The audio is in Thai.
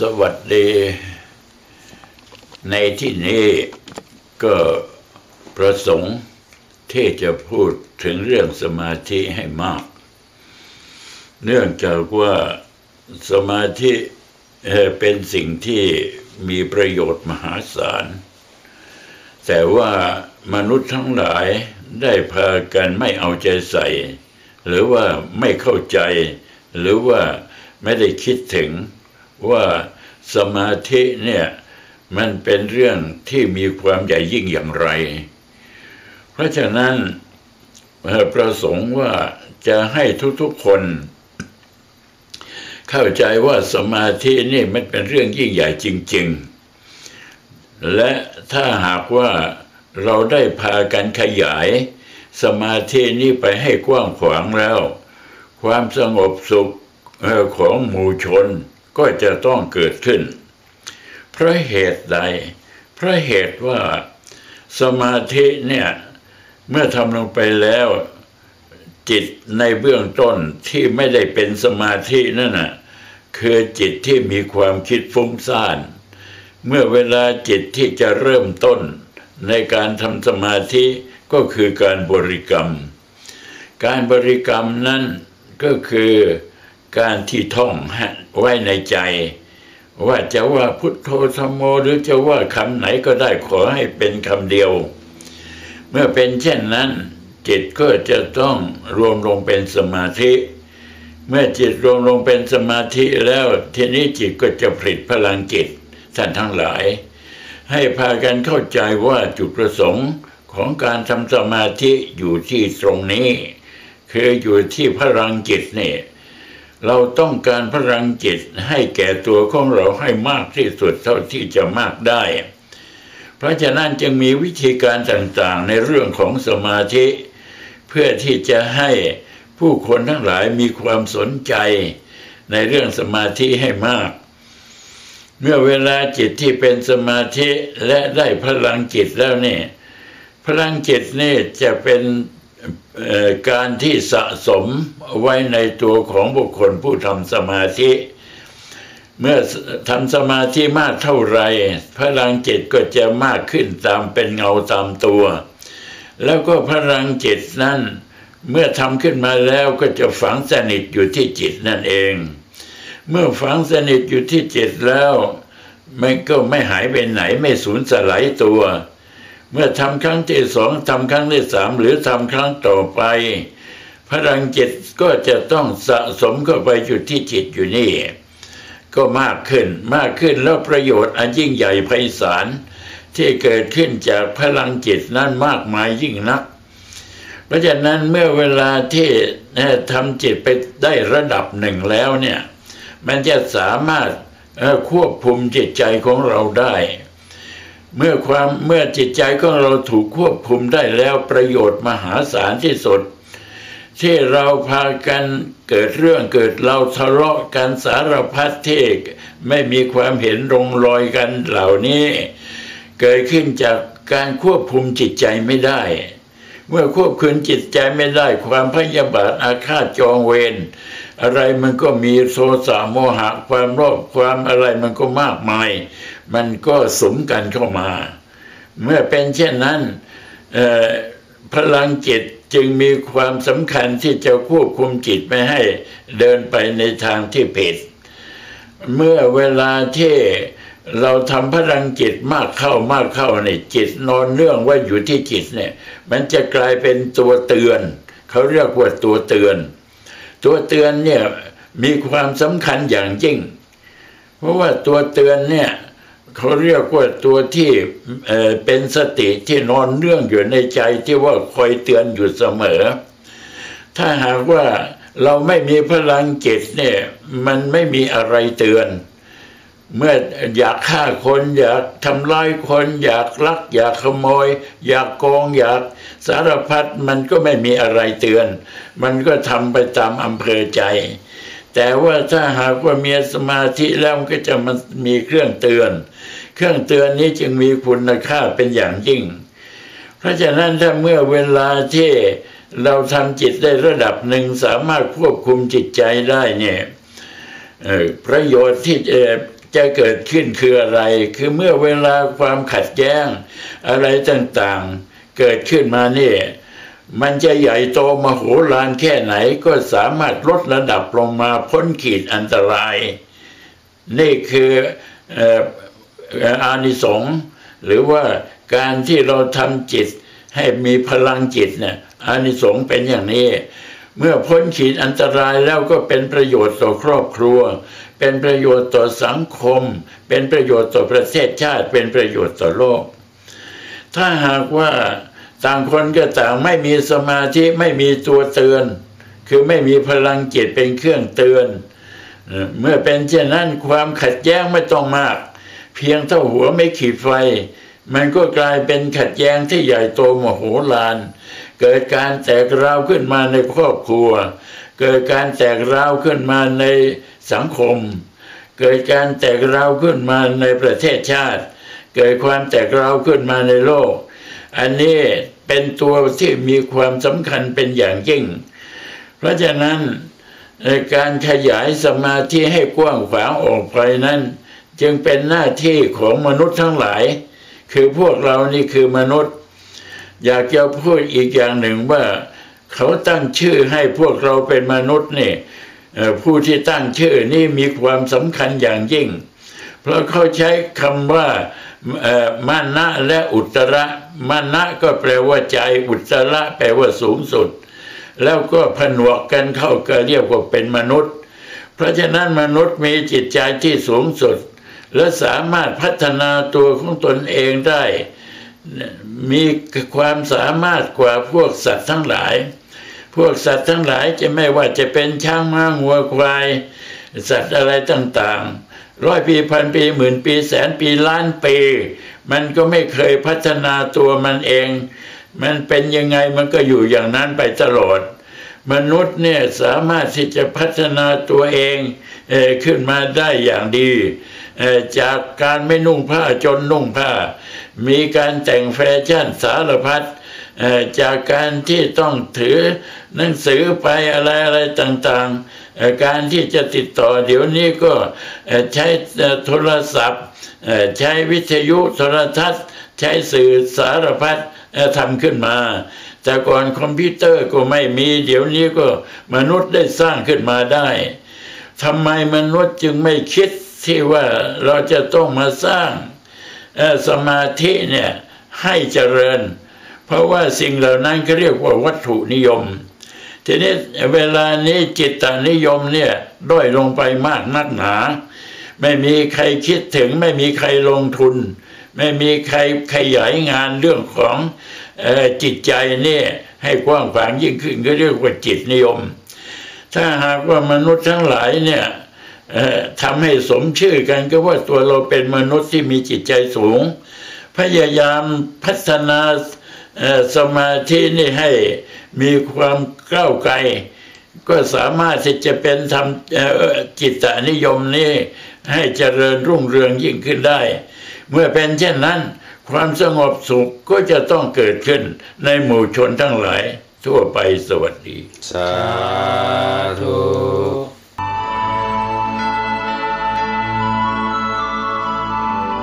สวัสดี ในที่นี้ก็ประสงค์ที่จะพูดถึงเรื่องสมาธิให้มาก เนื่องจากว่าสมาธิเป็นสิ่งที่มีประโยชน์มหาศาล แต่ว่ามนุษย์ทั้งหลายได้พากันไม่เอาใจใส่ หรือว่าไม่เข้าใจ หรือว่าไม่ได้คิดถึง ว่าสมาธิเนี่ยมันเป็นเรื่องที่มีความใหญ่ยิ่งอย่างไร เพราะฉะนั้นประสงค์ว่าจะให้ทุกๆคน เข้าใจว่าสมาธินี่มันเป็นเรื่องยิ่งใหญ่จริง ๆ และถ้าหากว่าเราได้พากันขยาย สมาธินี้ไปให้กว้างขวางแล้ว ความสงบสุขของหมู่ชน ก็จะต้องเกิดขึ้น เพราะเหตุใด เพราะเหตุว่าสมาธิเนี่ยเมื่อทำลงไปแล้วจิตในเบื้องต้นที่ไม่ได้เป็นสมาธินั่นน่ะคือจิตที่มีความคิดฟุ้งซ่าน เมื่อเวลาจิตที่จะเริ่มต้นในการทำสมาธิก็คือการบริกรรม การบริกรรมนั้นก็คือการที่ท่อง ไว้ในใจ ว่าจะว่าพุทโธธรรมโมหรือจะว่าคำไหนก็ได้ขอให้เป็นคำเดียว เมื่อเป็นเช่นนั้น จิตก็จะต้องรวมลงเป็นสมาธิ เมื่อจิตรวมลงเป็นสมาธิแล้วทีนี้จิตก็จะผลิตพลังจิตท่านทั้งหลาย ให้พากันเข้าใจว่าจุดประสงค์ของการทำสมาธิอยู่ที่ตรงนี้ คืออยู่ที่พลังจิตนี่ เราต้องการพลังจิตให้แก่ตัวของเราให้มากที่สุดเท่าที่จะมากได้ เพราะฉะนั้นจึงมีวิธีการต่างๆ ในเรื่องของสมาธิ เพื่อที่จะให้ผู้คนทั้งหลายมีความสนใจในเรื่องสมาธิให้มาก เมื่อเวลาจิตที่เป็นสมาธิและได้พลังจิตแล้วเนี่ยพลังจิตนี่จะเป็น การที่สะสมไว้ในตัวของบุคคลผู้ทำสมาธิ เมื่อทำสมาธิมากเท่าไรพลังจิตก็จะมากขึ้นตามเป็นเงาตามตัว แล้วก็พลังจิตนั้นเมื่อทำขึ้นมาแล้วก็จะฝังสนิทอยู่ที่จิตนั่นเอง เมื่อฝังสนิทอยู่ที่จิตแล้ว มันก็ไม่หายไปไหนไม่สูญสลายตัว เมื่อทำครั้งที่สองทำครั้งที่สามหรือทำครั้งต่อไป พลังจิตก็จะต้องสะสมเข้าไปอยู่ที่จิตอยู่นี่ ก็มากขึ้นมากขึ้นแล้วประโยชน์อันยิ่งใหญ่ไพศาลที่เกิดขึ้นจากพลังจิตนั้นมากมายยิ่งนัก เพราะฉะนั้นเมื่อเวลาที่ทำจิตไปได้ระดับหนึ่งแล้วเนี่ย มันจะสามารถควบคุมจิตใจของเราได้ เมื่อความเมื่อจิตใจของเราถูกควบคุมได้แล้วประโยชน์มหาศาลที่สุดที่เราพากันเกิดเรื่องเกิดเราทะเลาะกันสารพัดเทกไม่มีความเห็นรงรอยกันเหล่านี้ เกิดขึ้นจากการควบคุมจิตใจไม่ได้ เมื่อควบคุมจิตใจไม่ได้ความพยาบาทอาฆาตจองเวร อะไรมันก็มีโทสะโมหะความโลภความอะไรมันก็มากมาย มันก็สมกันเข้ามา เมื่อเป็นเช่นนั้นพลังจิตจึงมีความสำคัญที่จะควบคุมจิตไม่ให้เดินไปในทางที่ผิด เมื่อเวลาที่เราทำพลังจิตมากเข้ามากเข้าในจิตนอนเนื่องว่าอยู่ที่จิตเนี่ย มันจะกลายเป็นตัวเตือน เขาเรียกว่าตัวเตือน ตัวเตือนเนี่ยมีความสำคัญอย่างยิ่ง เพราะว่าตัวเตือนเนี่ยเขาเรียกว่าตัวที่เป็นสติที่นอนเนื่องอยู่ในใจที่ว่าคอยเตือนอยู่เสมอ ถ้าหากว่าเราไม่มีพลังจิตเนี่ยมันไม่มีอะไรเตือน เมื่ออยากฆ่าคนอยากทำลายคนอยากลัก อยากขโมย อยากโกงอยากสารพัดมันก็ไม่มีอะไรเตือน มันก็ทำไปตามอำเภอใจ แต่ว่าถ้าหากว่ามีสมาธิแล้วก็จะมันมีเครื่องเตือน เครื่องเตือนนี้จึงมีคุณค่าเป็นอย่างยิ่ง เพราะฉะนั้นถ้าเมื่อเวลาที่เราทำจิตได้ระดับหนึ่งสามารถควบคุมจิตใจได้เนี่ยประโยชน์ที่ จะเกิดขึ้นคืออะไร คือเมื่อเวลาความขัดแย้ง อะไรต่างๆ เกิดขึ้นมานี่มันจะใหญ่โตมโหฬารแค่ไหนก็สามารถลดระดับลงมาพ้นขีดอันตราย นี่คืออานิสงส์หรือว่าการที่เราทำจิตให้มีพลังจิตเนี่ยอานิสงส์เป็นอย่างนี้ เมื่อพ้นขีดอันตรายแล้วก็เป็นประโยชน์ต่อครอบครัว เป็นประโยชน์ต่อสังคม เป็นประโยชน์ต่อประเทศชาติ เป็นประโยชน์ต่อโลก ถ้าหากว่าต่างคนก็ต่างไม่มีสมาธิไม่มีตัวเตือน คือไม่มีพลังจิตเป็นเครื่องเตือน เมื่อเป็นเช่นนั้นความขัดแย้งไม่ต้องมาก เพียงเท่าหัวไม่ขีดไฟ มันก็กลายเป็นขัดแย้งที่ใหญ่โตมโหฬารเกิดการแตกราวขึ้นมาในครอบครัว เกิดการแตกราวขึ้นมาใน สังคม เกิดการแตกราวขึ้นมาในประเทศชาติ เกิดความแตกราวขึ้นมาในโลก อันนี้เป็นตัวที่มีความสำคัญเป็นอย่างยิ่ง เพราะฉะนั้นการขยายสมาธิให้กว้างขวางออกไปนั้น จึงเป็นหน้าที่ของมนุษย์ทั้งหลาย คือพวกเรานี่คือมนุษย์ อยากจะพูดอีกอย่างหนึ่งว่า เขาตั้งชื่อให้พวกเราเป็นมนุษย์นี่ ผู้ที่ตั้งชื่อนี่มีความสำคัญอย่างยิ่ง เพราะเขาใช้คำว่ามานะและอุตระมานะก็แปลว่าใจอุตระแปลว่าสูงสุด แล้วก็ผนวกกันเข้าก็เรียกว่าเป็นมนุษย์ เพราะฉะนั้นมนุษย์มีจิตใจที่สูงสุด และสามารถพัฒนาตัวของตนเองได้ มีความสามารถกว่าพวกสัตว์ทั้งหลาย พวกสัตว์ทั้งหลายจะไม่ว่าจะเป็นช้างม้างัวควาย สัตว์อะไรต่างๆ ร้อยปีพันปีหมื่นปีแสนปีล้านปี มันก็ไม่เคยพัฒนาตัวมันเอง มันเป็นยังไงมันก็อยู่อย่างนั้นไปตลอด มนุษย์เนี่ยสามารถที่จะพัฒนาตัวเองเอขึ้นมาได้อย่างดี จากการไม่นุ่งผ้าจนนุ่งผ้า มีการแต่งแฟชั่นสารพัด จากการที่ต้องถือหนังสือไปอะไรอะไรต่างๆ การที่จะติดต่อเดี๋ยวนี้ก็ใช้โทรศัพท์ ใช้วิทยุโทรทัศน์ ใช้สื่อสารพัดทำขึ้นมา แต่ก่อนคอมพิวเตอร์ก็ไม่มีเดี๋ยวนี้ก็มนุษย์ได้สร้างขึ้นมาได้ทำไมมนุษย์จึงไม่คิดที่ว่าเราจะต้องมาสร้างสมาธิเนี่ยให้เจริญ เพราะว่าสิ่งเหล่านั้นก็เรียกว่าวัตถุนิยม ทีนี้เวลานี้จิตตนิยมเนี่ยด้อยลงไปมากนักหนา ไม่มีใครคิดถึงไม่มีใครลงทุน ไม่มีใครขยายงานเรื่องของจิตใจนี่ให้กว้างขวางยิ่งขึ้นก็เรียกว่าจิตนิยม ถ้าหากว่ามนุษย์ทั้งหลายเนี่ยทำให้สมชื่อกันก็ว่าตัวเราเป็นมนุษย์ที่มีจิตใจสูง พยายามพัฒนา สมาธินี่ให้มีความก้าวไกล ก็สามารถที่จะเป็นทำจิตนิยมนี้ให้เจริญรุ่งเรืองยิ่งขึ้นได้ เมื่อเป็นเช่นนั้น ความสงบสุขก็จะต้องเกิดขึ้นในหมู่ชนทั้งหลาย ทั่วไปสวัสดี สาธุ